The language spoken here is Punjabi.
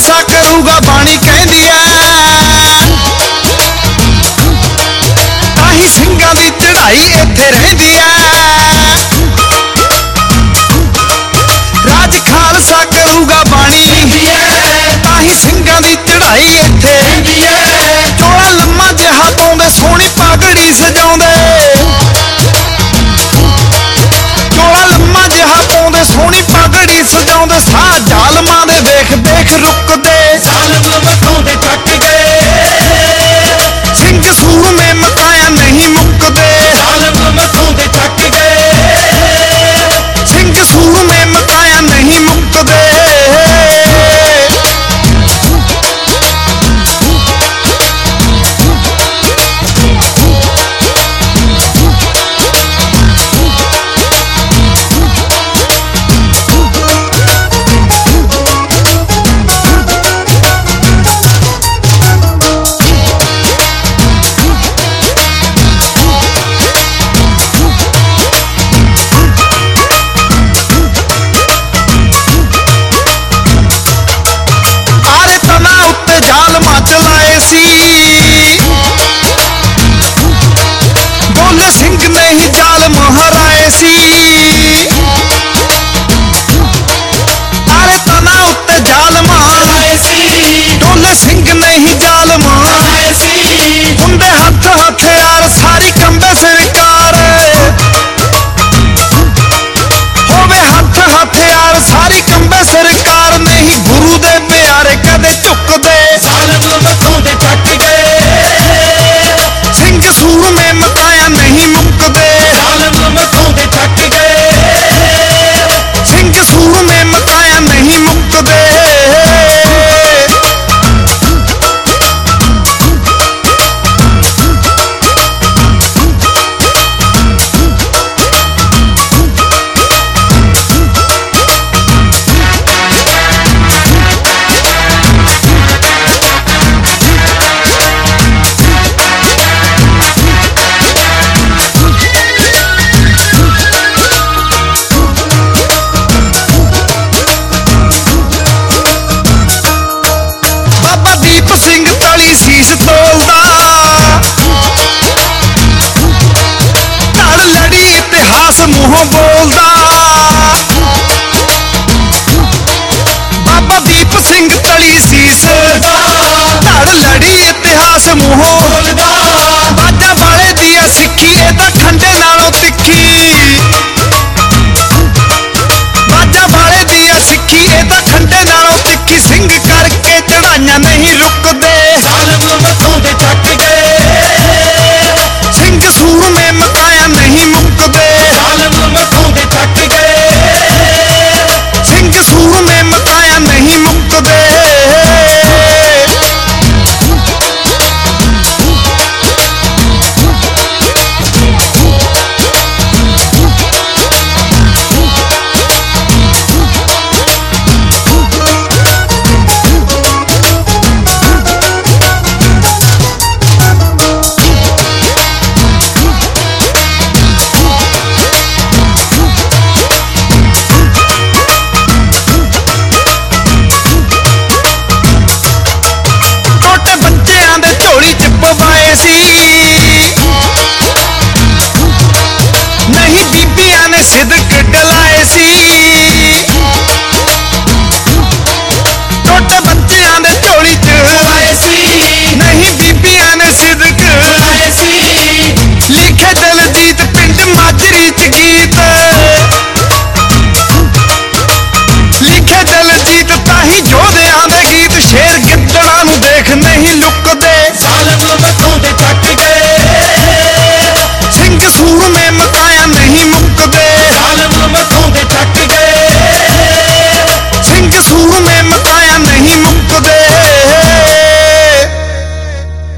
ਖਾਲਸਾ ਕਰੂਗਾ ਬਾਣੀ ਕਹਿੰਦੀ ਐ। ਤਾਂ ਹੀ ਸਿੰਘਾਂ ਦੀ ਚੜ੍ਹਾਈ ਇੱਥੇ ਰਹਿੰਦੀ ਐ। ਰਾਜ ਖਾਲਸਾ ਕਰੂਗਾ ਬਾਣੀ। ਤਾਂ ਹੀ ਸਿੰਘਾਂ ਦੀ ਚੜ੍ਹਾਈ ਇੱਥੇ ਚੋਲਾ sí. ਮੂੰਹੋਂ ਬੋਲਦਾ। ਬਾਬਾ ਦੀਪ ਸਿੰਘ ਤਲੀ ਸੀਸ ਧੜ ਲੜੀ ਇਤਿਹਾਸ ਮੂੰਹੋਂ ਬੋਲਦਾ। ਬਾਜਾ ਵਾਲੇ ਦੀ ਆ ਸਿੱਖੀ ਇਹ ਤਾਂ ਖੰਡੇ ਨਾਲੋਂ ਤਿੱਖੀ। ਬਾਜਾ ਵਾਲੇ ਦੀ ਆ ਸਿੱਖੀ ਇਹ ਤਾਂ ਖੰਡੇ ਨਾਲੋਂ ਤਿੱਖੀ। ਸਿੰਘ ਕਰਕੇ ਚੜਾਈਆਂ ਨਹੀਂ ਰੁਕ que sí.